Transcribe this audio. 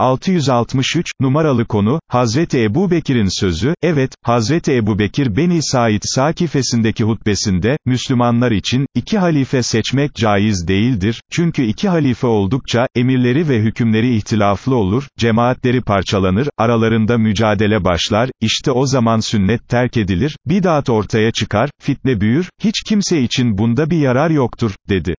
663, numaralı konu, Hazreti Ebu Bekir'in sözü, evet, Hazreti Ebu Bekir Beni Said Sakifesindeki hutbesinde, Müslümanlar için, iki halife seçmek caiz değildir, çünkü iki halife oldukça, emirleri ve hükümleri ihtilaflı olur, cemaatleri parçalanır, aralarında mücadele başlar, işte o zaman sünnet terk edilir, bidat ortaya çıkar, fitne büyür, hiç kimse için bunda bir yarar yoktur, dedi.